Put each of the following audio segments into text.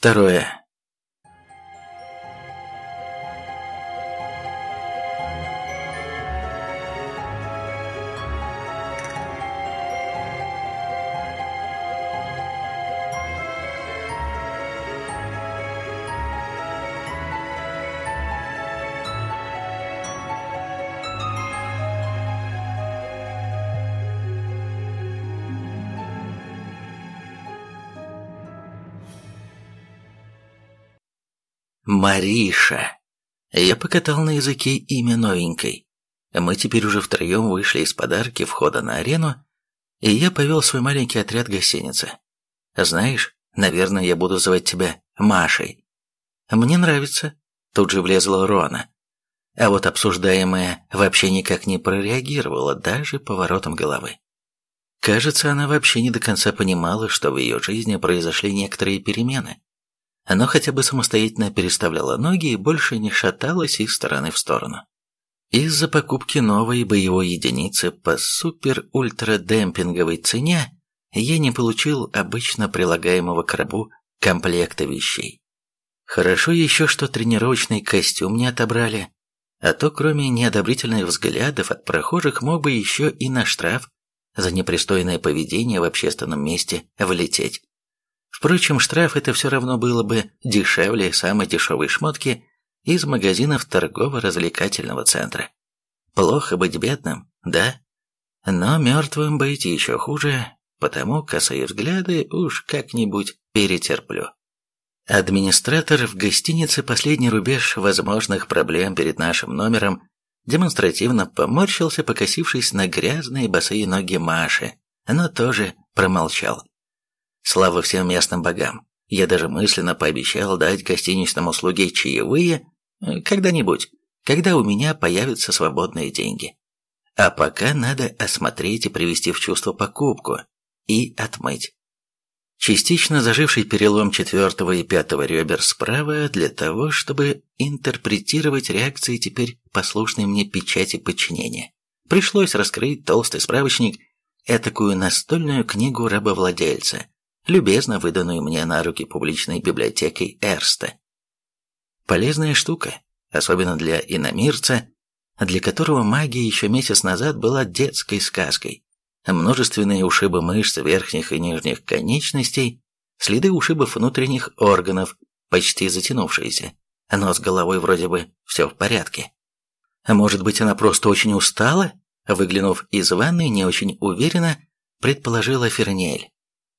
второе. Мариша. Я покатал на языке имя новенькой. Мы теперь уже втроем вышли из подарки входа на арену, и я повел свой маленький отряд гостиницы. Знаешь, наверное, я буду звать тебя Машей. Мне нравится. Тут же влезла Рона. А вот обсуждаемая вообще никак не прореагировала даже поворотом головы. Кажется, она вообще не до конца понимала, что в ее жизни произошли некоторые перемены. Оно хотя бы самостоятельно переставляло ноги и больше не шаталось из стороны в сторону. Из-за покупки новой боевой единицы по супер-ультра-демпинговой цене я не получил обычно прилагаемого к рабу комплекта вещей. Хорошо еще, что тренировочный костюм не отобрали, а то кроме неодобрительных взглядов от прохожих мог бы еще и на штраф за непристойное поведение в общественном месте влететь. Впрочем, штраф это все равно было бы дешевле самой дешевой шмотки из магазинов торгово-развлекательного центра. Плохо быть бедным, да? Но мертвым быть еще хуже, потому косые взгляды уж как-нибудь перетерплю. Администратор в гостинице «Последний рубеж возможных проблем перед нашим номером» демонстративно поморщился, покосившись на грязные босые ноги Маши, но тоже промолчал. Слава всем местным богам. Я даже мысленно пообещал дать гостиничному слуге чаевые э, когда-нибудь, когда у меня появятся свободные деньги. А пока надо осмотреть и привести в чувство покупку и отмыть. Частично заживший перелом четвертого и пятого ребер справа для того, чтобы интерпретировать реакции теперь послушной мне печати подчинения. Пришлось раскрыть толстый справочник, этакую настольную книгу рабовладельца, любезно выданную мне на руки публичной библиотекой Эрста. Полезная штука, особенно для иномирца, для которого магия еще месяц назад была детской сказкой. Множественные ушибы мышц верхних и нижних конечностей, следы ушибов внутренних органов, почти затянувшиеся, но с головой вроде бы все в порядке. А может быть, она просто очень устала? Выглянув из ванной, не очень уверенно, предположила Фернель.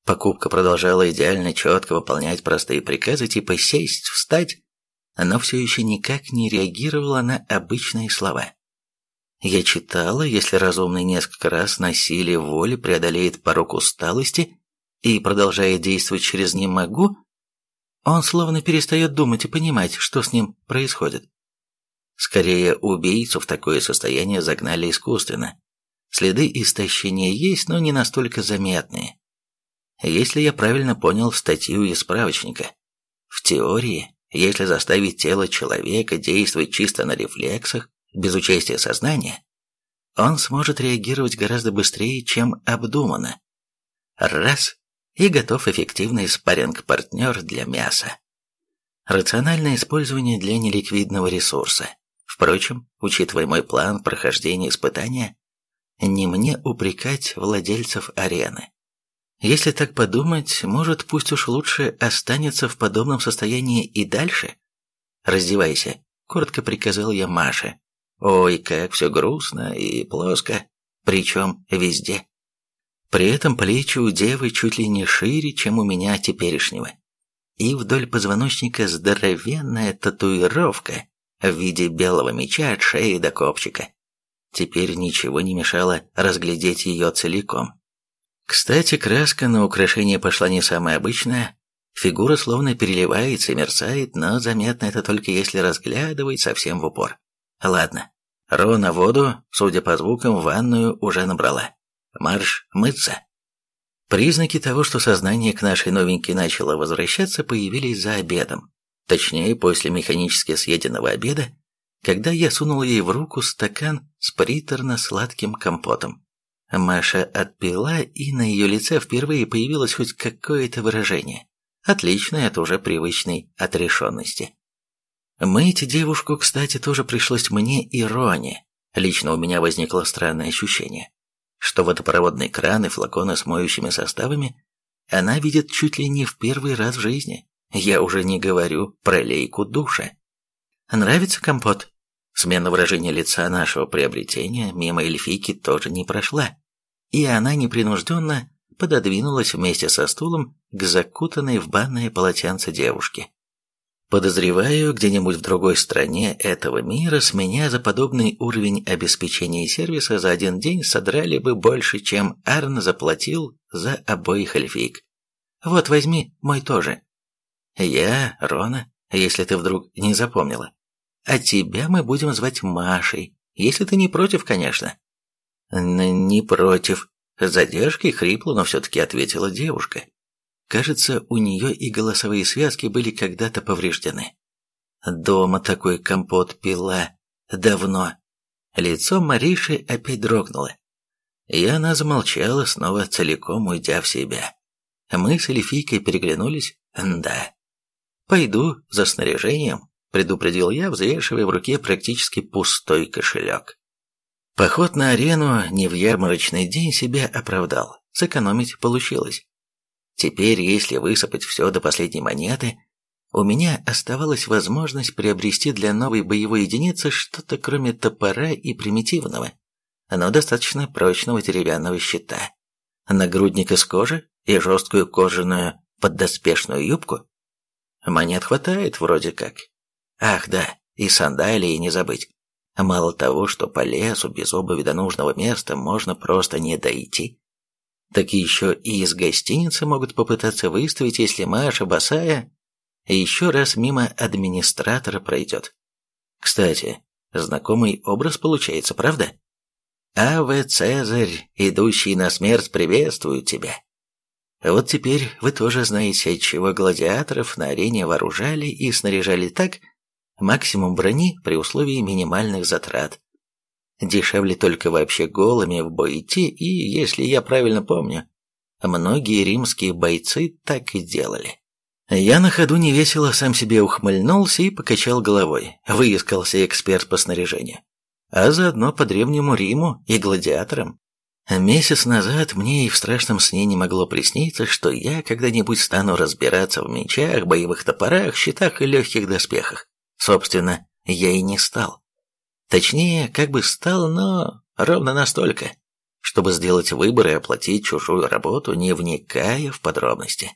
Покупка продолжала идеально четко выполнять простые приказы типа «сесть», «встать», но все еще никак не реагировала на обычные слова. Я читала, если разумный несколько раз на силе воли преодолеет порог усталости и продолжает действовать через «не могу», он словно перестает думать и понимать, что с ним происходит. Скорее, убийцу в такое состояние загнали искусственно. Следы истощения есть, но не настолько заметные. Если я правильно понял статью из справочника, в теории, если заставить тело человека действовать чисто на рефлексах, без участия сознания, он сможет реагировать гораздо быстрее, чем обдуманно. Раз – и готов эффективный спарринг-партнер для мяса. Рациональное использование для неликвидного ресурса. Впрочем, учитывая мой план прохождения испытания, не мне упрекать владельцев арены. Если так подумать, может, пусть уж лучше останется в подобном состоянии и дальше? «Раздевайся», — коротко приказал я Маше. Ой, как все грустно и плоско, причем везде. При этом плечи у девы чуть ли не шире, чем у меня теперешнего. И вдоль позвоночника здоровенная татуировка в виде белого меча от шеи до копчика. Теперь ничего не мешало разглядеть ее целиком. Кстати, краска на украшение пошла не самая обычная. Фигура словно переливается и мерцает, но заметно это только если разглядывать совсем в упор. Ладно. Рона воду, судя по звукам, в ванную уже набрала. Марш мыться. Признаки того, что сознание к нашей новенькой начало возвращаться, появились за обедом. Точнее, после механически съеденного обеда, когда я сунул ей в руку стакан с приторно-сладким компотом. Маша отпила, и на ее лице впервые появилось хоть какое-то выражение. Отлично, это уже привычной отрешенности. Мыть девушку, кстати, тоже пришлось мне и Роне. Лично у меня возникло странное ощущение, что водопроводный кран и флаконы с моющими составами она видит чуть ли не в первый раз в жизни. Я уже не говорю про лейку душа. Нравится компот? Смена выражения лица нашего приобретения мимо эльфийки тоже не прошла, и она непринужденно пододвинулась вместе со стулом к закутанной в банное полотенце девушке. Подозреваю, где-нибудь в другой стране этого мира с меня за подобный уровень обеспечения сервиса за один день содрали бы больше, чем Арн заплатил за обоих эльфийк. Вот возьми мой тоже. Я, Рона, если ты вдруг не запомнила. А тебя мы будем звать Машей, если ты не против, конечно. Не против. С задержкой хрипло, но все-таки ответила девушка. Кажется, у нее и голосовые связки были когда-то повреждены. Дома такой компот пила. Давно. Лицо Мариши опять дрогнуло. И она замолчала, снова целиком уйдя в себя. Мы с Эльфийкой переглянулись. Да. «Пойду за снаряжением», — предупредил я, взвешивая в руке практически пустой кошелек. Поход на арену не в ярмарочный день себя оправдал. Сэкономить получилось. Теперь, если высыпать все до последней монеты, у меня оставалась возможность приобрести для новой боевой единицы что-то кроме топора и примитивного, но достаточно прочного деревянного щита, нагрудник из кожи и жесткую кожаную поддоспешную юбку. Монет хватает вроде как. Ах да, и сандалии не забыть. Мало того, что по лесу без обуви до нужного места можно просто не дойти, так еще и из гостиницы могут попытаться выставить, если Маша босая еще раз мимо администратора пройдет. Кстати, знакомый образ получается, правда? Аве Цезарь, идущий на смерть, приветствует тебя. Вот теперь вы тоже знаете, отчего гладиаторов на арене вооружали и снаряжали так, максимум брони при условии минимальных затрат, Дешевле только вообще голыми в бой идти, и, если я правильно помню, многие римские бойцы так и делали. Я на ходу невесело сам себе ухмыльнулся и покачал головой. Выискался эксперт по снаряжению. А заодно по Древнему Риму и гладиаторам. Месяц назад мне и в страшном сне не могло присниться, что я когда-нибудь стану разбираться в мечах, боевых топорах, щитах и легких доспехах. Собственно, я и не стал. Точнее, как бы стал, но ровно настолько, чтобы сделать выбор и оплатить чужую работу, не вникая в подробности.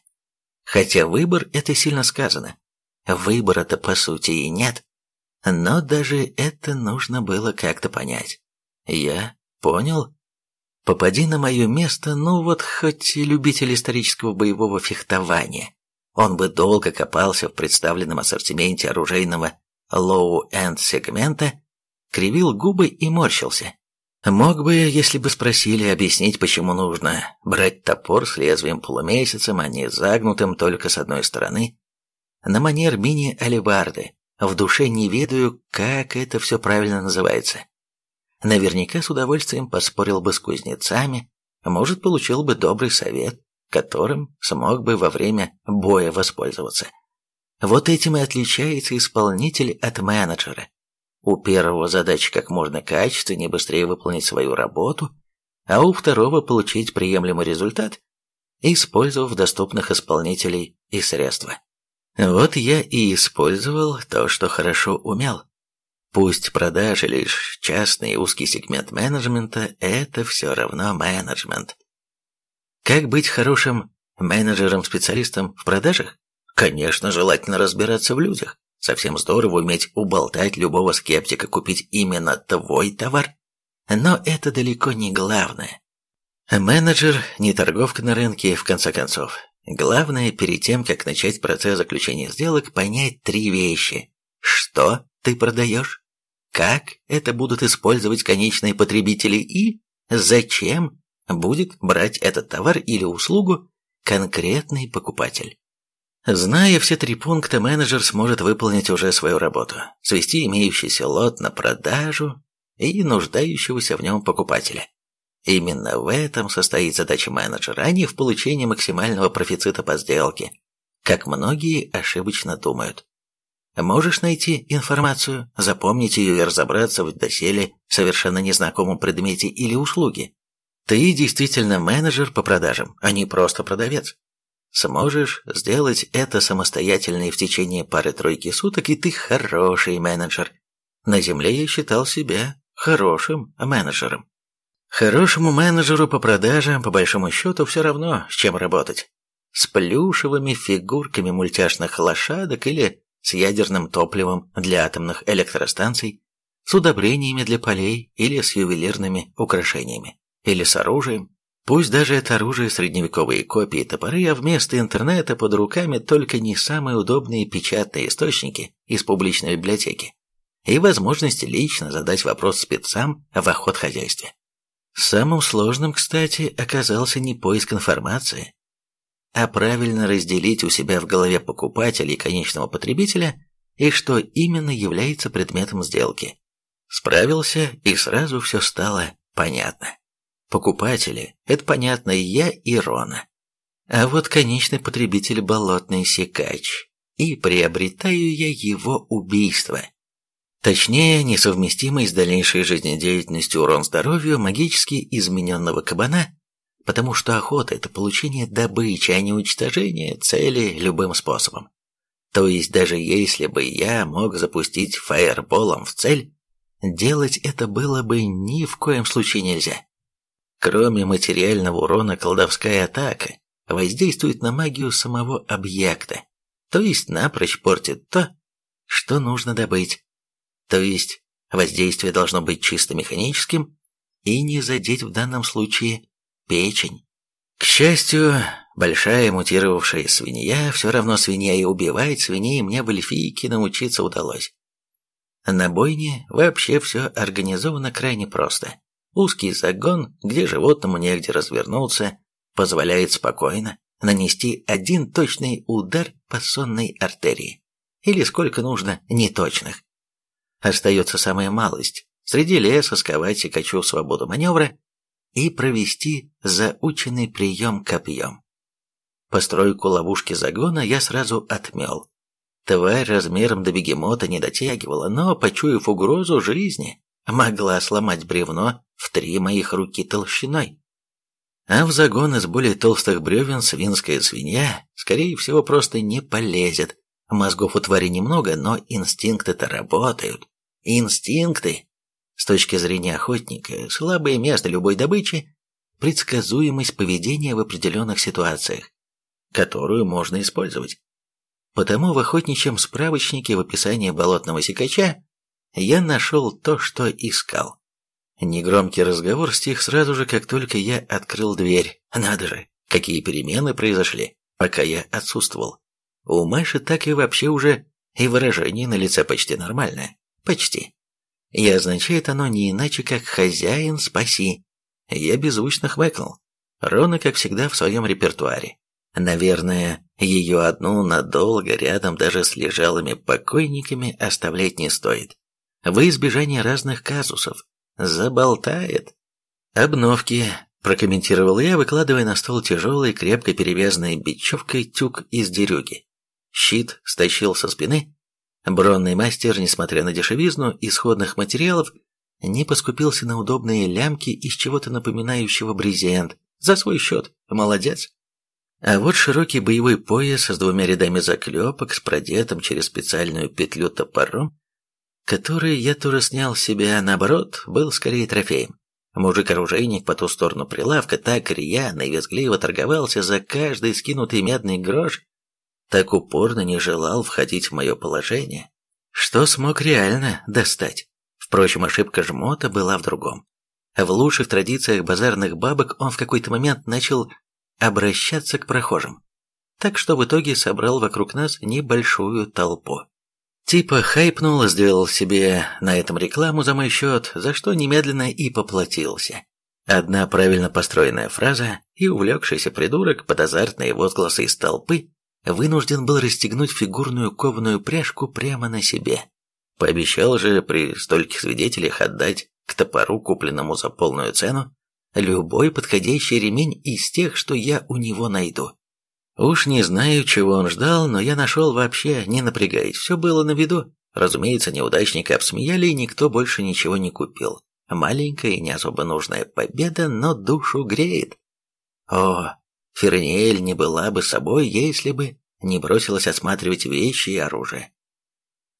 Хотя выбор – это сильно сказано. Выбора-то по сути и нет. Но даже это нужно было как-то понять. Я понял. Попади на мое место, ну вот хоть любитель исторического боевого фехтования. Он бы долго копался в представленном ассортименте оружейного low-end сегмента кривил губы и морщился. Мог бы, если бы спросили, объяснить, почему нужно брать топор с лезвием полумесяцем, а не загнутым только с одной стороны, на манер мини-алебарды, в душе не ведаю, как это все правильно называется. Наверняка с удовольствием поспорил бы с кузнецами, может, получил бы добрый совет, которым смог бы во время боя воспользоваться. Вот этим и отличается исполнитель от менеджера. У первого задача как можно качественнее быстрее выполнить свою работу, а у второго получить приемлемый результат, использовав доступных исполнителей и средства. Вот я и использовал то, что хорошо умел. Пусть продажи лишь частный узкий сегмент менеджмента – это все равно менеджмент. Как быть хорошим менеджером-специалистом в продажах? Конечно, желательно разбираться в людях. Совсем здорово уметь уболтать любого скептика купить именно твой товар. Но это далеко не главное. Менеджер не торговка на рынке, в конце концов. Главное, перед тем, как начать процесс заключения сделок, понять три вещи. Что ты продаешь? Как это будут использовать конечные потребители и зачем будет брать этот товар или услугу конкретный покупатель? Зная все три пункта, менеджер сможет выполнить уже свою работу, свести имеющийся лот на продажу и нуждающегося в нем покупателя. Именно в этом состоит задача менеджера, а не в получении максимального профицита по сделке. как многие ошибочно думают. Можешь найти информацию, запомнить ее и разобраться в доселе совершенно незнакомом предмете или услуге. Ты действительно менеджер по продажам, а не просто продавец. Сможешь сделать это самостоятельно и в течение пары-тройки суток, и ты хороший менеджер. На земле я считал себя хорошим менеджером. Хорошему менеджеру по продажам, по большому счету, все равно, с чем работать. С плюшевыми фигурками мультяшных лошадок или с ядерным топливом для атомных электростанций, с удобрениями для полей или с ювелирными украшениями, или с оружием. Пусть даже это оружие средневековые копии топоры, а вместо интернета под руками только не самые удобные печатные источники из публичной библиотеки и возможность лично задать вопрос спецам в охотхозяйстве. Самым сложным, кстати, оказался не поиск информации, а правильно разделить у себя в голове покупателя и конечного потребителя и что именно является предметом сделки. Справился, и сразу все стало понятно. Покупатели – это понятно я и Рона. А вот конечный потребитель – болотный секач. И приобретаю я его убийство. Точнее, несовместимый с дальнейшей жизнедеятельностью урон здоровью магически измененного кабана потому что охота – это получение добычи, а не уничтожение цели любым способом. То есть даже если бы я мог запустить фаерболом в цель, делать это было бы ни в коем случае нельзя. Кроме материального урона, колдовская атака воздействует на магию самого объекта, то есть напрочь портит то, что нужно добыть. То есть воздействие должно быть чисто механическим и не задеть в данном случае печень. К счастью, большая мутировавшая свинья, все равно свинья и убивать свиней мне в эльфийке научиться удалось. На бойне вообще все организовано крайне просто. Узкий загон, где животному негде развернуться, позволяет спокойно нанести один точный удар по сонной артерии. Или сколько нужно неточных. Остается самая малость. Среди леса сковать Сикачу свободу маневра и провести заученный прием копьем. Постройку ловушки загона я сразу отмел. Тварь размером до бегемота не дотягивала, но, почуяв угрозу жизни, могла сломать бревно в три моих руки толщиной. А в загон из более толстых бревен свинская свинья, скорее всего, просто не полезет. Мозгов у твари немного, но инстинкты-то работают. Инстинкты с точки зрения охотника, слабое место любой добычи – предсказуемость поведения в определенных ситуациях, которую можно использовать. Потому в охотничьем справочнике в описании болотного секача я нашел то, что искал. Негромкий разговор стих сразу же, как только я открыл дверь. Надо же, какие перемены произошли, пока я отсутствовал. У Маши так и вообще уже и выражение на лице почти нормальное. Почти и означает оно не иначе, как «хозяин, спаси». Я беззвучно хмыкнул. Рона, как всегда, в своем репертуаре. Наверное, ее одну надолго рядом даже с лежалыми покойниками оставлять не стоит. Во избежание разных казусов. Заболтает. «Обновки», – прокомментировал я, выкладывая на стол тяжелый, крепко перевязанный бечевкой тюк из дерюги. Щит стащил со спины, Бронный мастер, несмотря на дешевизну исходных материалов, не поскупился на удобные лямки из чего-то напоминающего брезент. За свой счет. Молодец. А вот широкий боевой пояс с двумя рядами заклепок, с продетым через специальную петлю топором, который я тоже снял с себя, наоборот, был скорее трофеем. Мужик-оружейник по ту сторону прилавка так рьяно и визгливо торговался за каждый скинутый медный грош, так упорно не желал входить в мое положение, что смог реально достать. Впрочем, ошибка жмота была в другом. В лучших традициях базарных бабок он в какой-то момент начал обращаться к прохожим. Так что в итоге собрал вокруг нас небольшую толпу. Типа хайпнул, сделал себе на этом рекламу за мой счет, за что немедленно и поплатился. Одна правильно построенная фраза, и увлекшийся придурок под азартные возгласы из толпы вынужден был расстегнуть фигурную кованую пряжку прямо на себе. Пообещал же при стольких свидетелях отдать к топору, купленному за полную цену, любой подходящий ремень из тех, что я у него найду. Уж не знаю, чего он ждал, но я нашел вообще, не напрягаясь, все было на виду. Разумеется, неудачника обсмеяли, и никто больше ничего не купил. Маленькая и не особо нужная победа, но душу греет. О, Ферниэль не была бы собой, если бы не бросилась осматривать вещи и оружие.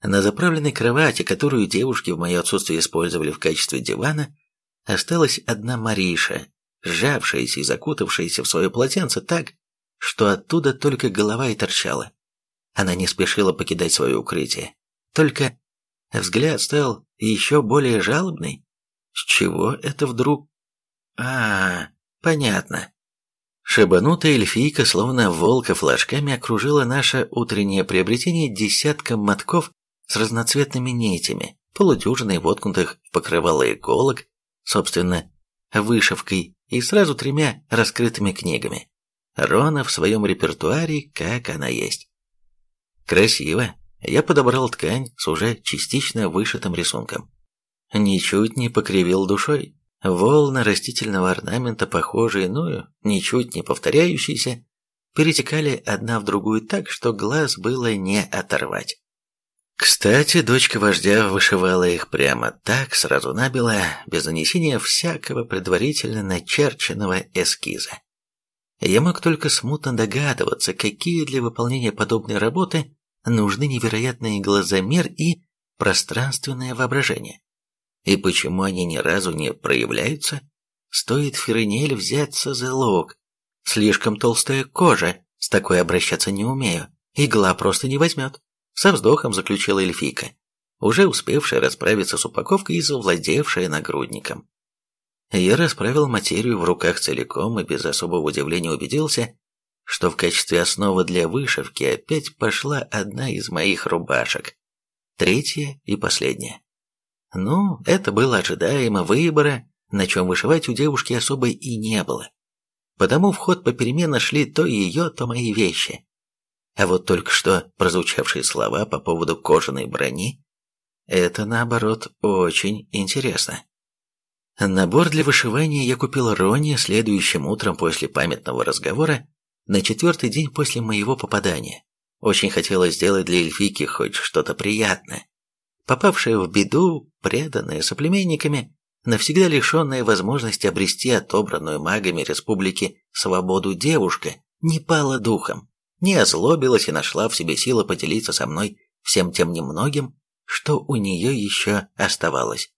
На заправленной кровати, которую девушки в мое отсутствие использовали в качестве дивана, осталась одна Мариша, сжавшаяся и закутавшаяся в свое полотенце так, что оттуда только голова и торчала. Она не спешила покидать свое укрытие. Только взгляд стал еще более жалобный. С чего это вдруг? А, понятно. Шибанутая эльфийка, словно волка флажками, окружила наше утреннее приобретение десятком мотков с разноцветными нитями, полудюжиной воткнутых в покрывало иголок, собственно, вышивкой и сразу тремя раскрытыми книгами. Рона в своем репертуаре, как она есть. Красиво. Я подобрал ткань с уже частично вышитым рисунком. Ничуть не покривил душой. Волны растительного орнамента, похожие, ну, ничуть не повторяющиеся, перетекали одна в другую так, что глаз было не оторвать. Кстати, дочка вождя вышивала их прямо так, сразу набело, без нанесения всякого предварительно начерченного эскиза. Я мог только смутно догадываться, какие для выполнения подобной работы нужны невероятный глазомер и пространственное воображение. И почему они ни разу не проявляются? Стоит Ференель взяться за лог. Слишком толстая кожа, с такой обращаться не умею. Игла просто не возьмет. Со вздохом заключила эльфийка, уже успевшая расправиться с упаковкой и завладевшая нагрудником. Я расправил материю в руках целиком и без особого удивления убедился, что в качестве основы для вышивки опять пошла одна из моих рубашек. Третья и последняя. Ну, это было ожидаемо, выбора, на чем вышивать у девушки особо и не было. Потому в ход попеременно шли то ее, то мои вещи. А вот только что прозвучавшие слова по поводу кожаной брони, это наоборот очень интересно. Набор для вышивания я купил Роне следующим утром после памятного разговора на четвертый день после моего попадания. Очень хотелось сделать для эльфийки хоть что-то приятное. Попавшая в беду, преданная соплеменниками, навсегда лишенная возможности обрести отобранную магами республики свободу девушка, не пала духом, не озлобилась и нашла в себе силы поделиться со мной всем тем немногим, что у нее еще оставалось.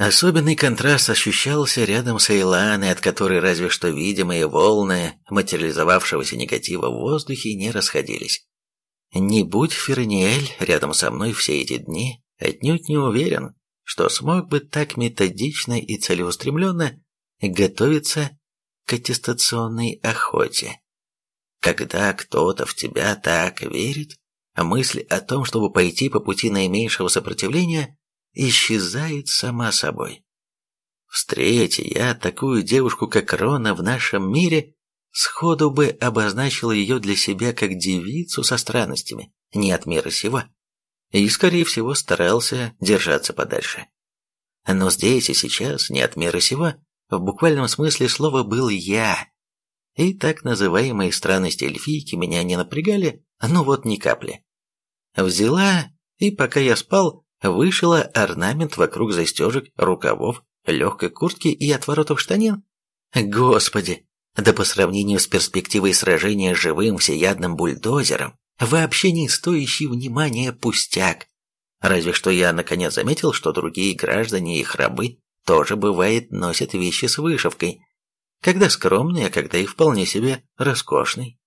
Особенный контраст ощущался рядом с Эйланой, от которой разве что видимые волны материализовавшегося негатива в воздухе не расходились. Не будь Ферниэль рядом со мной все эти дни, отнюдь не уверен, что смог бы так методично и целеустремленно готовиться к аттестационной охоте. Когда кто-то в тебя так верит, мысль о том, чтобы пойти по пути наименьшего сопротивления, исчезает сама собой. Встречи я такую девушку, как Рона, в нашем мире, сходу бы обозначил ее для себя как девицу со странностями, не от мира сего, и, скорее всего, старался держаться подальше. Но здесь и сейчас, не от мира сего, в буквальном смысле слова был я, и так называемые странности эльфийки меня не напрягали, ну вот ни капли. Взяла, и пока я спал, вышила орнамент вокруг застежек, рукавов, легкой куртки и отворотов штанин. Господи, да по сравнению с перспективой сражения с живым всеядным бульдозером, вообще не стоящий внимания пустяк. Разве что я наконец заметил, что другие граждане и их рабы тоже, бывает, носят вещи с вышивкой, когда скромный, а когда и вполне себе роскошный.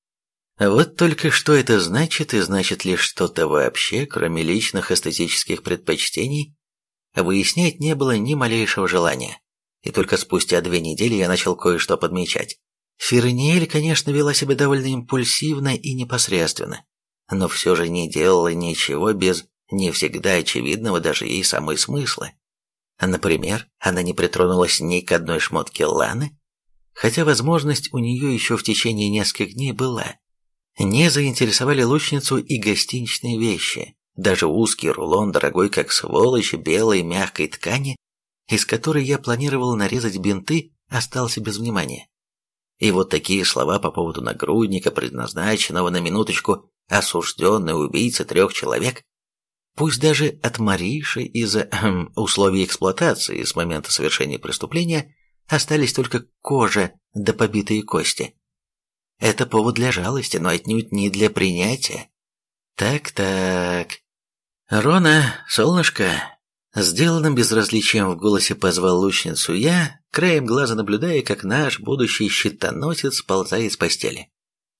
Вот только что это значит, и значит ли что-то вообще, кроме личных эстетических предпочтений, выяснять не было ни малейшего желания. И только спустя две недели я начал кое-что подмечать. Ферниэль, конечно, вела себя довольно импульсивно и непосредственно, но все же не делала ничего без не всегда очевидного даже ей самой смысла. Например, она не притронулась ни к одной шмотке Ланы, хотя возможность у нее еще в течение нескольких дней была. Не заинтересовали лучницу и гостиничные вещи, даже узкий рулон, дорогой как сволочь, белой мягкой ткани, из которой я планировал нарезать бинты, остался без внимания. И вот такие слова по поводу нагрудника, предназначенного на минуточку осужденный убийца трех человек, пусть даже от Мариши из-за эм, условий эксплуатации с момента совершения преступления остались только кожа да побитые кости. Это повод для жалости, но отнюдь не для принятия. Так-так. Рона, солнышко, Сделанным безразличием в голосе позвал лучницу я, краем глаза наблюдая, как наш будущий щитоносец сползает с постели,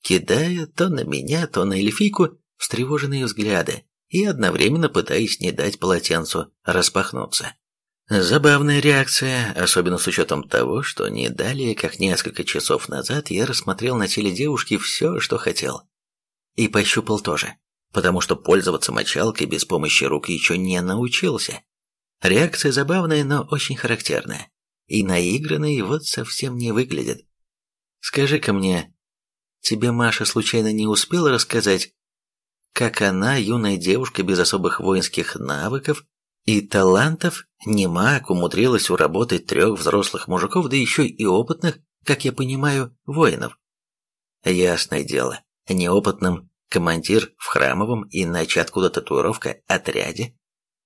кидая то на меня, то на эльфийку встревоженные взгляды и одновременно пытаясь не дать полотенцу распахнуться. Забавная реакция, особенно с учетом того, что не далее, как несколько часов назад, я рассмотрел на теле девушки все, что хотел. И пощупал тоже, потому что пользоваться мочалкой без помощи рук еще не научился. Реакция забавная, но очень характерная. И наигранной вот совсем не выглядит. Скажи-ка мне, тебе Маша случайно не успела рассказать, как она, юная девушка без особых воинских навыков и талантов, не маг, умудрилась уработать трех взрослых мужиков, да еще и опытных, как я понимаю, воинов? Ясное дело, неопытным командир в храмовом, иначе откуда татуировка, отряде,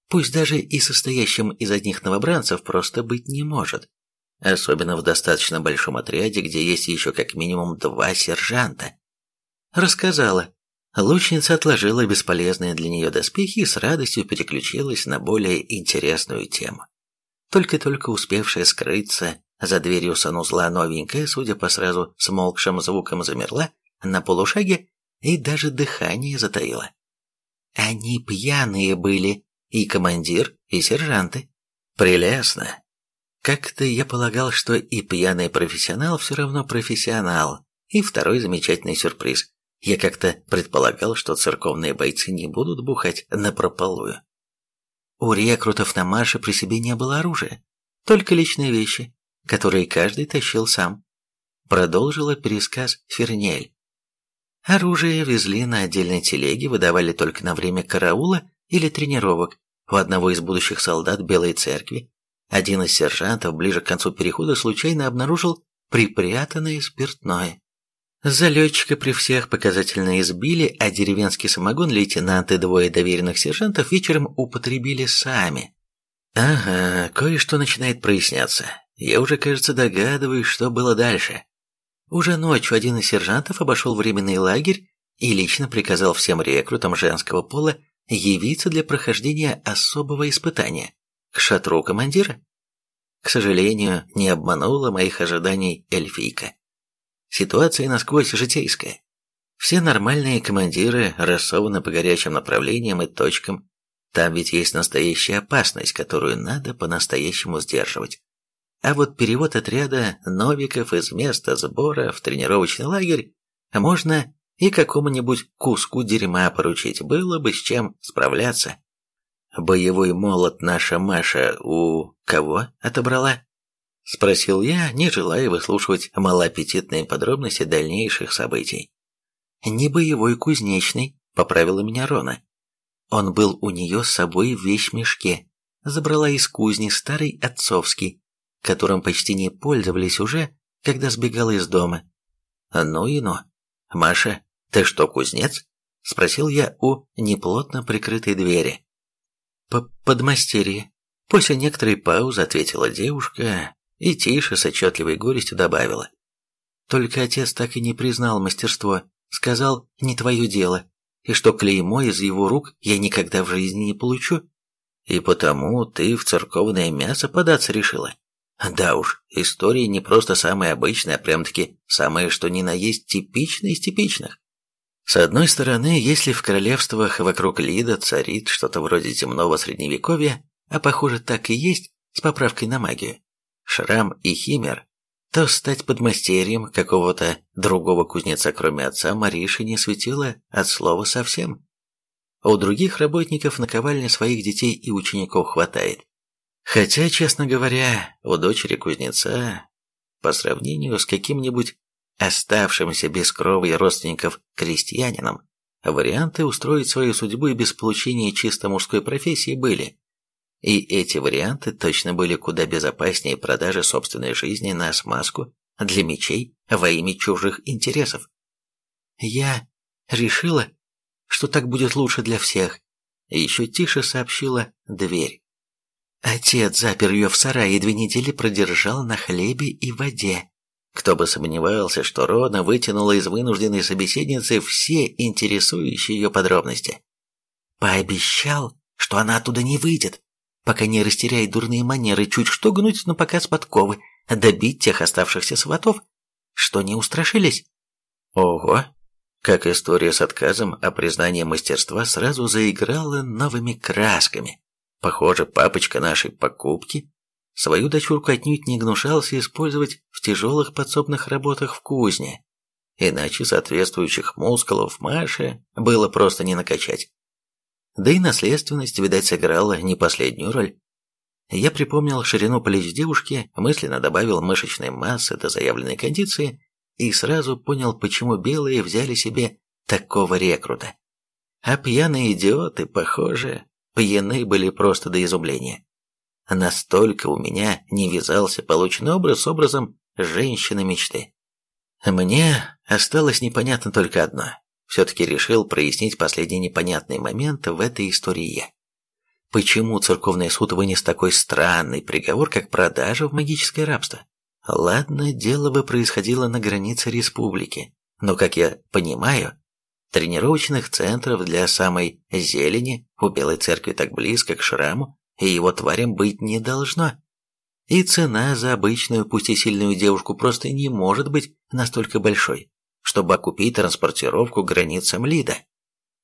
пусть даже и состоящим из одних новобранцев, просто быть не может. Особенно в достаточно большом отряде, где есть еще как минимум два сержанта. Рассказала. Лучница отложила бесполезные для нее доспехи и с радостью переключилась на более интересную тему. Только-только успевшая скрыться за дверью санузла новенькая, судя по сразу смолкшим звукам, замерла на полушаге и даже дыхание затаила. Они пьяные были, и командир, и сержанты. Прелестно. Как-то я полагал, что и пьяный профессионал все равно профессионал. И второй замечательный сюрприз. Я как-то предполагал, что церковные бойцы не будут бухать напропалую. У рекрутов на марше при себе не было оружия, только личные вещи, которые каждый тащил сам. Продолжила пересказ Фернель. Оружие везли на отдельной телеге, выдавали только на время караула или тренировок у одного из будущих солдат Белой Церкви, один из сержантов ближе к концу перехода случайно обнаружил припрятанное спиртное. Залетчика при всех показательно избили, а деревенский самогон лейтенант и двое доверенных сержантов вечером употребили сами. Ага, кое-что начинает проясняться. Я уже, кажется, догадываюсь, что было дальше. Уже ночью один из сержантов обошел временный лагерь и лично приказал всем рекрутам женского пола явиться для прохождения особого испытания к шатру командира. К сожалению, не обманула моих ожиданий эльфийка. Ситуация насквозь житейская. Все нормальные командиры рассованы по горячим направлениям и точкам. Там ведь есть настоящая опасность, которую надо по-настоящему сдерживать. А вот перевод отряда новиков из места сбора в тренировочный лагерь можно и какому-нибудь куску дерьма поручить было бы с чем справляться. Боевой молот наша Маша у кого отобрала? Спросил я, не желая выслушивать малоаппетитные подробности дальнейших событий. Не боевой кузнечный, поправила меня Рона. Он был у нее с собой в вещмешке. Забрала из кузни старый отцовский, которым почти не пользовались уже, когда сбегала из дома. Ну и ну. Маша, «Ты что, кузнец?» — спросил я у неплотно прикрытой двери. «Подмастерье». После некоторой паузы ответила девушка и тише с отчетливой горестью добавила. «Только отец так и не признал мастерство, сказал, не твое дело, и что клеймо из его рук я никогда в жизни не получу. И потому ты в церковное мясо податься решила». Да уж, история не просто самая обычная, а прям-таки самая что ни на есть типичная из типичных. С одной стороны, если в королевствах вокруг Лида царит что-то вроде темного средневековья, а похоже так и есть, с поправкой на магию, Шрам и Химер, то стать подмастерьем какого-то другого кузнеца, кроме отца, Мариши не светило от слова совсем. У других работников наковальни своих детей и учеников хватает. Хотя, честно говоря, у дочери кузнеца, по сравнению с каким-нибудь оставшимся без крови родственников крестьянином, варианты устроить свою судьбу и без получения чисто мужской профессии были. И эти варианты точно были куда безопаснее продажи собственной жизни на смазку для мечей во имя чужих интересов. Я решила, что так будет лучше для всех. Еще тише сообщила дверь. Отец запер ее в сарае и две недели продержал на хлебе и воде. Кто бы сомневался, что Рона вытянула из вынужденной собеседницы все интересующие ее подробности. Пообещал, что она оттуда не выйдет, пока не растеряет дурные манеры, чуть что гнуть на показ подковы, добить тех оставшихся сватов, что не устрашились. Ого! Как история с отказом о признании мастерства сразу заиграла новыми красками. Похоже, папочка нашей покупки свою дочурку отнюдь не гнушался использовать в тяжелых подсобных работах в кузне, иначе соответствующих мускулов Маше было просто не накачать. Да и наследственность, видать, сыграла не последнюю роль. Я припомнил ширину плеч девушки, мысленно добавил мышечной массы до заявленной кондиции и сразу понял, почему белые взяли себе такого рекрута. А пьяные идиоты, похоже, пьяны были просто до изумления. Настолько у меня не вязался полученный образ с образом женщины мечты. Мне осталось непонятно только одно. Все-таки решил прояснить последний непонятный момент в этой истории Почему церковный суд вынес такой странный приговор, как продажа в магическое рабство? Ладно, дело бы происходило на границе республики, но, как я понимаю, тренировочных центров для самой зелени у Белой Церкви так близко к шраму и его тварям быть не должно. И цена за обычную, пусть и сильную девушку просто не может быть настолько большой, чтобы окупить транспортировку границам Лида.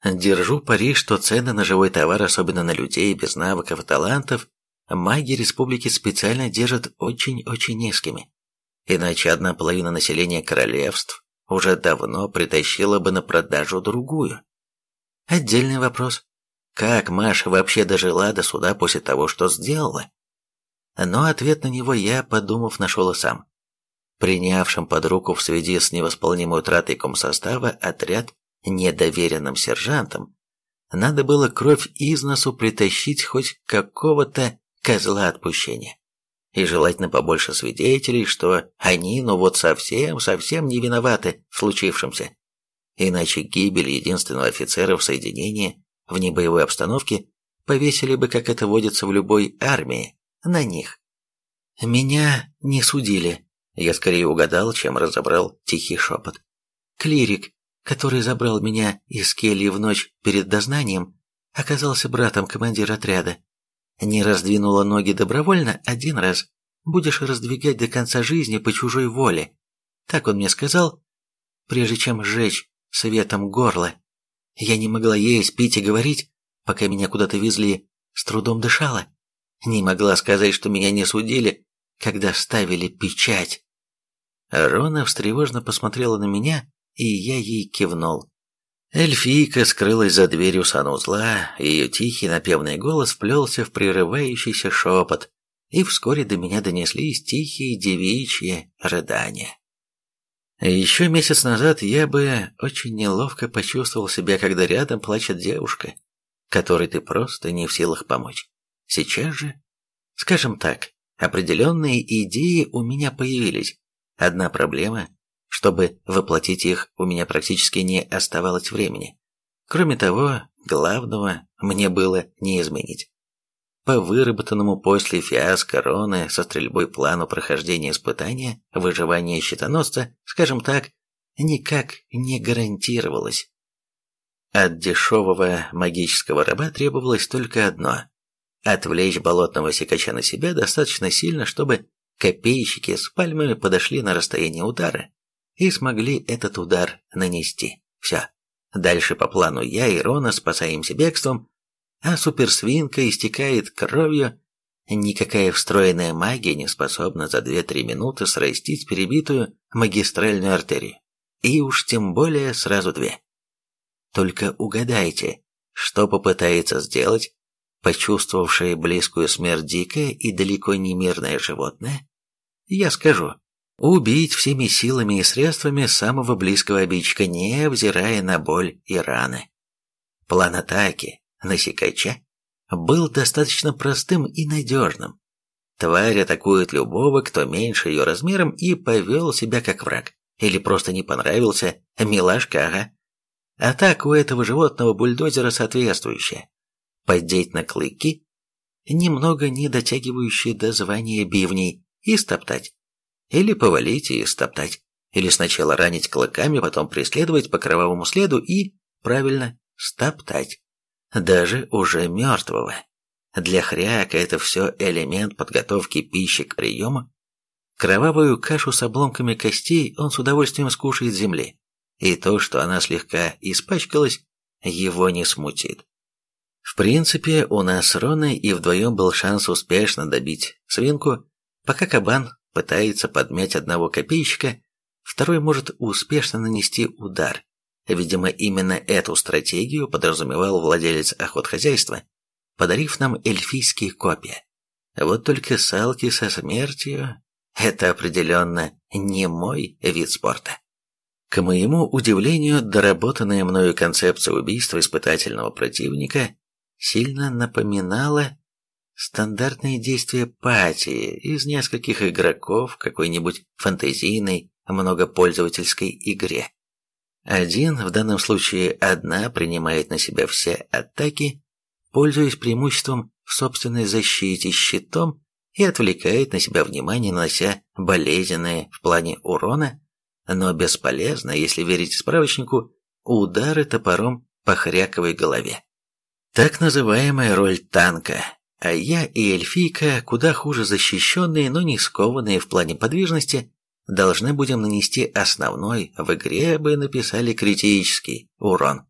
Держу пари, что цены на живой товар, особенно на людей без навыков и талантов, маги республики специально держат очень-очень низкими. Иначе одна половина населения королевств уже давно притащила бы на продажу другую. Отдельный вопрос. Как Маша вообще дожила до суда после того, что сделала? Но ответ на него я, подумав, нашел и сам. Принявшим под руку в связи с невосполнимой утратой комсостава отряд недоверенным сержантом, надо было кровь из носу притащить хоть какого-то козла отпущения. И желательно побольше свидетелей, что они, ну вот совсем-совсем не виноваты в случившемся. Иначе гибель единственного офицера в соединении в небоевой обстановке повесили бы, как это водится в любой армии, на них. Меня не судили. Я скорее угадал, чем разобрал тихий шепот. Клирик, который забрал меня из кельи в ночь перед дознанием, оказался братом командира отряда. Не раздвинула ноги добровольно один раз, будешь раздвигать до конца жизни по чужой воле. Так он мне сказал, прежде чем сжечь светом горло. Я не могла есть, пить и говорить, пока меня куда-то везли, с трудом дышала. Не могла сказать, что меня не судили, когда ставили печать. Рона встревожно посмотрела на меня, и я ей кивнул. Эльфийка скрылась за дверью санузла, ее тихий напевный голос вплелся в прерывающийся шепот, и вскоре до меня донеслись тихие девичьи рыдания. Еще месяц назад я бы очень неловко почувствовал себя, когда рядом плачет девушка, которой ты просто не в силах помочь. Сейчас же, скажем так, определенные идеи у меня появились. Одна проблема, чтобы воплотить их, у меня практически не оставалось времени. Кроме того, главного мне было не изменить. По выработанному после фиаско Роны со стрельбой плану прохождения испытания выживание щитоносца, скажем так, никак не гарантировалось. От дешевого магического раба требовалось только одно – отвлечь болотного секача на себя достаточно сильно, чтобы копейщики с пальмами подошли на расстояние удара и смогли этот удар нанести. Все. Дальше по плану я и Рона спасаемся бегством, а суперсвинка истекает кровью, никакая встроенная магия не способна за 2-3 минуты срастить перебитую магистральную артерию. И уж тем более сразу две. Только угадайте, что попытается сделать почувствовавшее близкую смерть дикое и далеко не мирное животное? Я скажу. Убить всеми силами и средствами самого близкого обидчика, невзирая на боль и раны. План атаки на был достаточно простым и надежным. Тварь атакует любого, кто меньше ее размером и повел себя как враг. Или просто не понравился. Милашка, ага. Атака у этого животного бульдозера соответствующая. Поддеть на клыки, немного не дотягивающие до звания бивней, и стоптать. Или повалить и стоптать. Или сначала ранить клыками, потом преследовать по кровавому следу и, правильно, стоптать. Даже уже мертвого. Для хряка это все элемент подготовки пищи к приему. Кровавую кашу с обломками костей он с удовольствием скушает земли. И то, что она слегка испачкалась, его не смутит. В принципе, у нас с и вдвоем был шанс успешно добить свинку, пока кабан пытается подмять одного копейщика, второй может успешно нанести удар. Видимо, именно эту стратегию подразумевал владелец охотхозяйства, подарив нам эльфийские копья. Вот только салки со смертью – это определенно не мой вид спорта. К моему удивлению, доработанная мною концепция убийства испытательного противника сильно напоминала стандартные действия пати из нескольких игроков в какой-нибудь фантазийной многопользовательской игре. Один, в данном случае одна, принимает на себя все атаки, пользуясь преимуществом в собственной защите щитом и отвлекает на себя внимание, нанося болезненные в плане урона, но бесполезно, если верить справочнику, удары топором по хряковой голове. Так называемая роль танка, а я и эльфийка, куда хуже защищенные, но не скованные в плане подвижности, должны будем нанести основной, в игре бы написали критический урон.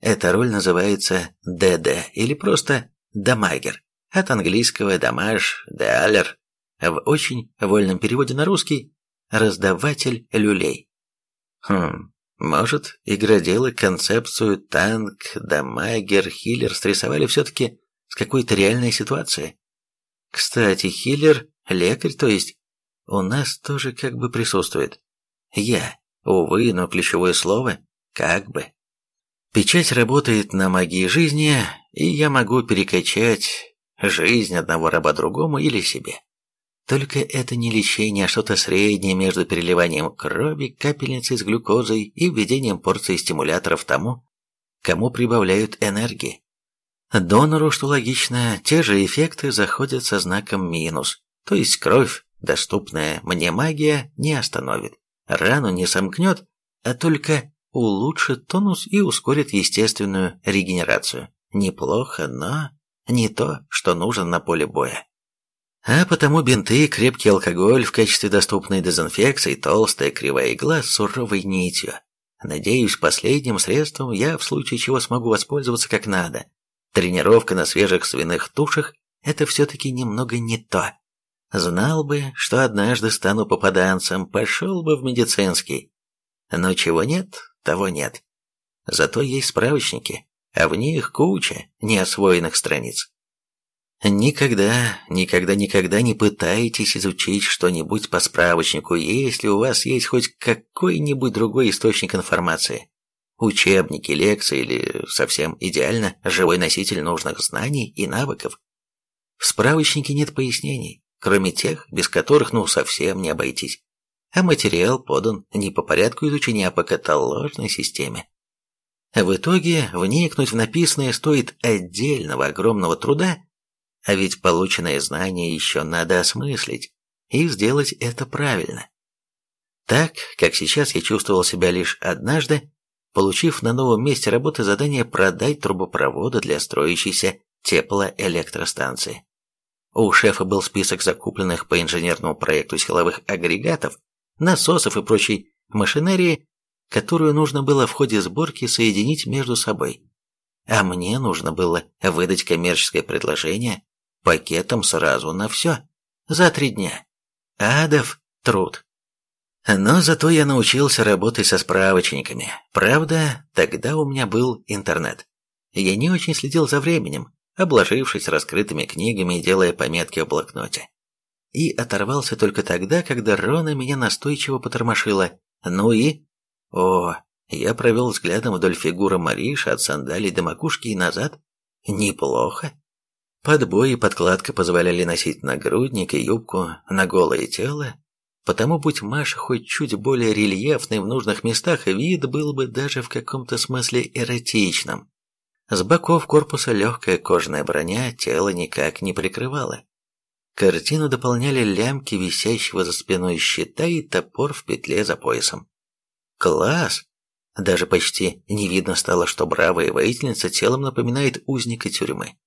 Эта роль называется ДД или просто дамагер, от английского дамаж, деалер, в очень вольном переводе на русский раздаватель люлей. Хм, может, игроделы концепцию танк, дамагер, хиллер срисовали все-таки с какой-то реальной ситуацией? Кстати, хиллер, лекарь, то есть, у нас тоже как бы присутствует. Я, увы, но ключевое слово «как бы». Печать работает на магии жизни, и я могу перекачать жизнь одного раба другому или себе. Только это не лечение, а что-то среднее между переливанием крови, капельницей с глюкозой и введением порции стимуляторов тому, кому прибавляют энергии. Донору, что логично, те же эффекты заходят со знаком минус, то есть кровь, доступная мне магия, не остановит, рану не сомкнет, а только улучшит тонус и ускорит естественную регенерацию. Неплохо, но не то, что нужно на поле боя. А потому бинты, крепкий алкоголь в качестве доступной дезинфекции, толстая кривая игла с суровой нитью. Надеюсь, последним средством я в случае чего смогу воспользоваться как надо. Тренировка на свежих свиных тушах – это все-таки немного не то. Знал бы, что однажды стану попаданцем, пошел бы в медицинский. Но чего нет, того нет. Зато есть справочники, а в них куча неосвоенных страниц. Никогда, никогда, никогда не пытайтесь изучить что-нибудь по справочнику, если у вас есть хоть какой-нибудь другой источник информации. Учебники, лекции или, совсем идеально, живой носитель нужных знаний и навыков. В справочнике нет пояснений, кроме тех, без которых ну совсем не обойтись. А материал подан не по порядку изучения, а по каталожной системе. В итоге вникнуть в написанное стоит отдельного огромного труда, а ведь полученное знание еще надо осмыслить и сделать это правильно. Так, как сейчас я чувствовал себя лишь однажды, получив на новом месте работы задание продать трубопроводы для строящейся теплоэлектростанции. У шефа был список закупленных по инженерному проекту силовых агрегатов, насосов и прочей машинерии, которую нужно было в ходе сборки соединить между собой. А мне нужно было выдать коммерческое предложение пакетом сразу на все. За три дня. Адов труд. Но зато я научился работать со справочниками. Правда, тогда у меня был интернет. Я не очень следил за временем, обложившись раскрытыми книгами и делая пометки в блокноте. И оторвался только тогда, когда Рона меня настойчиво потормошила. Ну и... О, я провел взглядом вдоль фигуры Мариши от сандалий до макушки и назад. Неплохо. Подбой и подкладка позволяли носить нагрудник и юбку на голое тело, потому будь Маша хоть чуть более рельефной в нужных местах, вид был бы даже в каком-то смысле эротичным. С боков корпуса легкая кожаная броня тело никак не прикрывала. Картину дополняли лямки висящего за спиной щита и топор в петле за поясом. Класс! Даже почти не видно стало, что бравая воительница телом напоминает узника тюрьмы.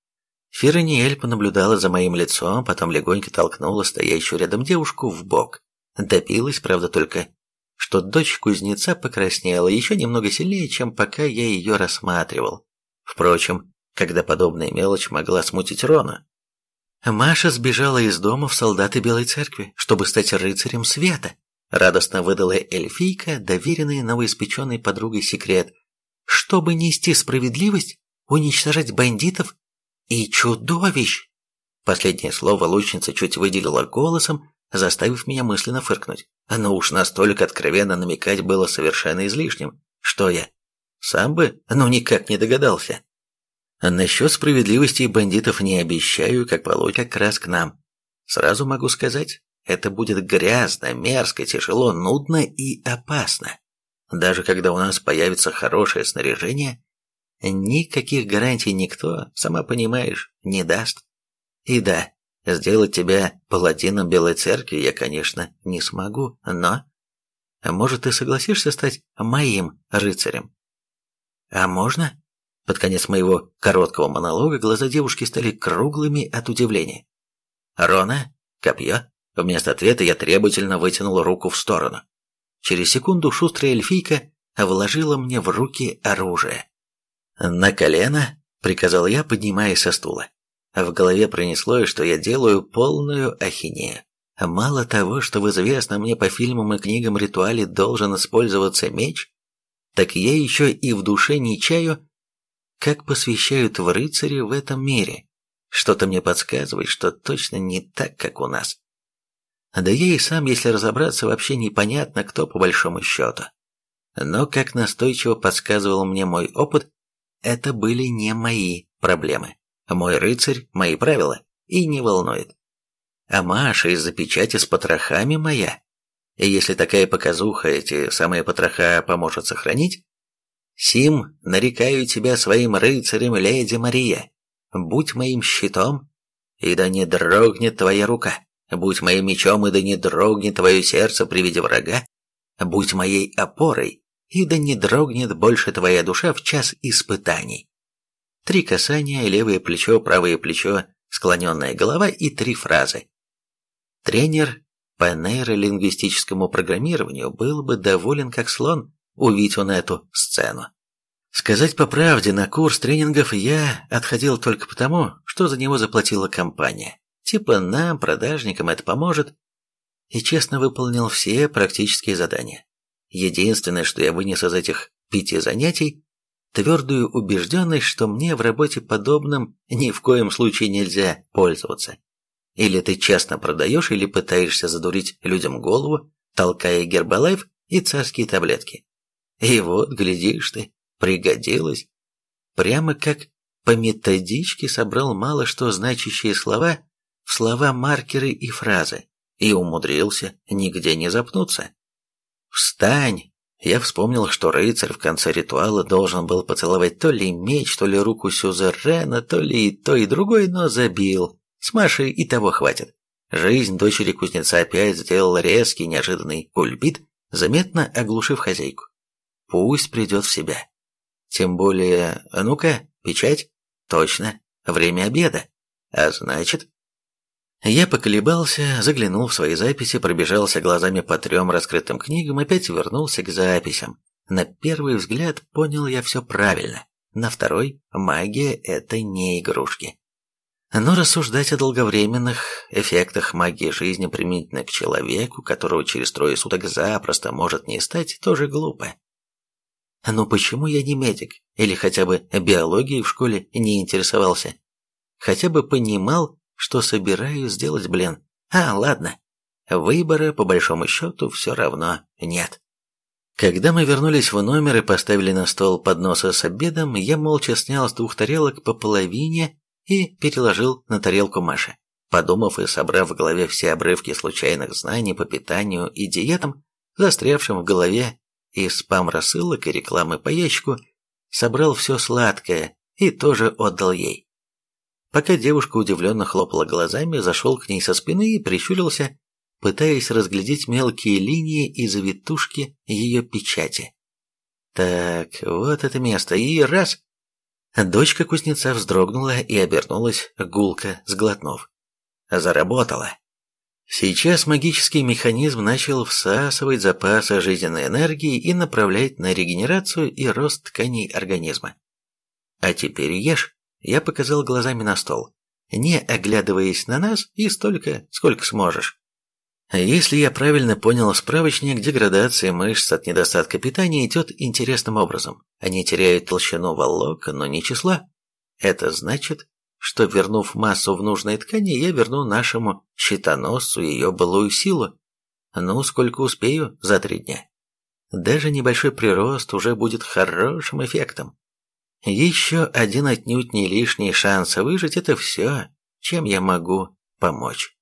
Фераниэль понаблюдала за моим лицом, потом легонько толкнула стоящую рядом девушку в бок. Добилась, правда, только, что дочь кузнеца покраснела еще немного сильнее, чем пока я ее рассматривал. Впрочем, когда подобная мелочь могла смутить Рона. Маша сбежала из дома в солдаты Белой Церкви, чтобы стать рыцарем света. Радостно выдала эльфийка, доверенный новоиспеченной подругой секрет. Чтобы нести справедливость, уничтожать бандитов и чудовищ. Последнее слово лучница чуть выделила голосом, заставив меня мысленно фыркнуть. Но уж настолько откровенно намекать было совершенно излишним. Что я? Сам бы, ну никак не догадался. Насчет справедливости бандитов не обещаю, как получится как раз к нам. Сразу могу сказать, это будет грязно, мерзко, тяжело, нудно и опасно. Даже когда у нас появится хорошее снаряжение, никаких гарантий никто, сама понимаешь, не даст. И да, сделать тебя паладином Белой Церкви я, конечно, не смогу, но... Может, ты согласишься стать моим рыцарем? А можно? Под конец моего короткого монолога глаза девушки стали круглыми от удивления. «Рона? Копье?» Вместо ответа я требовательно вытянул руку в сторону. Через секунду шустрая эльфийка вложила мне в руки оружие. «На колено!» — приказал я, поднимаясь со стула. В голове пронеслось, что я делаю полную ахинею. Мало того, что в известном мне по фильмам и книгам ритуале должен использоваться меч, так я еще и в душе не чаю, как посвящают в рыцари в этом мире. Что-то мне подсказывает, что точно не так, как у нас. Да я и сам, если разобраться, вообще непонятно, кто по большому счету. Но, как настойчиво подсказывал мне мой опыт, это были не мои проблемы. Мой рыцарь, мои правила, и не волнует. А Маша из-за печати с потрохами моя. И если такая показуха эти самые потроха поможет сохранить, Сим, нарекаю тебя своим рыцарем, леди Мария. Будь моим щитом, и да не дрогнет твоя рука. Будь моим мечом, и да не дрогнет твое сердце при виде врага. Будь моей опорой, и да не дрогнет больше твоя душа в час испытаний. Три касания, левое плечо, правое плечо, склоненная голова и три фразы. Тренер по нейролингвистическому программированию был бы доволен как слон, увидеть он эту сцену. Сказать по правде, на курс тренингов я отходил только потому, что за него заплатила компания. Типа нам, продажникам, это поможет. И честно выполнил все практические задания. Единственное, что я вынес из этих пяти занятий, твердую убежденность, что мне в работе подобным ни в коем случае нельзя пользоваться. Или ты честно продаешь, или пытаешься задурить людям голову, толкая гербалайф и царские таблетки. И вот, глядишь ты, пригодилось. Прямо как по методичке собрал мало что значащие слова в слова-маркеры и фразы, и умудрился нигде не запнуться. «Встань!» Я вспомнил, что рыцарь в конце ритуала должен был поцеловать то ли меч, то ли руку сюзерена, то ли и то, и другое, но забил. С Машей и того хватит. Жизнь дочери кузнеца опять сделала резкий, неожиданный кульбит, заметно оглушив хозяйку. Пусть придет в себя. Тем более, а ну-ка, печать? Точно, время обеда. А значит... Я поколебался, заглянул в свои записи, пробежался глазами по трем раскрытым книгам, опять вернулся к записям. На первый взгляд понял я все правильно. На второй – магия – это не игрушки. Но рассуждать о долговременных эффектах магии жизни применительно к человеку, которого через трое суток запросто может не стать, тоже глупо. Но почему я не медик? Или хотя бы биологией в школе не интересовался? Хотя бы понимал, что собираюсь сделать, блин. А, ладно. Выбора, по большому счету, все равно нет. Когда мы вернулись в номер и поставили на стол подносы с обедом, я молча снял с двух тарелок по половине и переложил на тарелку Маши. Подумав и собрав в голове все обрывки случайных знаний по питанию и диетам, застрявшим в голове из спам-рассылок и рекламы по ящику, собрал все сладкое и тоже отдал ей. Пока девушка удивленно хлопала глазами, зашел к ней со спины и прищурился, пытаясь разглядеть мелкие линии и завитушки ее печати. Так, вот это место, и раз... Дочка кузнеца вздрогнула и обернулась, гулко сглотнув. Заработала. Сейчас магический механизм начал всасывать запасы жизненной энергии и направлять на регенерацию и рост тканей организма. А теперь ешь, я показал глазами на стол, не оглядываясь на нас и столько, сколько сможешь. Если я правильно понял справочник, деградация мышц от недостатка питания идет интересным образом. Они теряют толщину волокон, но не числа. Это значит, что, вернув массу в нужной ткани, я верну нашему щитоносцу ее былую силу. Ну, сколько успею за три дня. Даже небольшой прирост уже будет хорошим эффектом. Еще один отнюдь не лишний шанс выжить – это все, чем я могу помочь.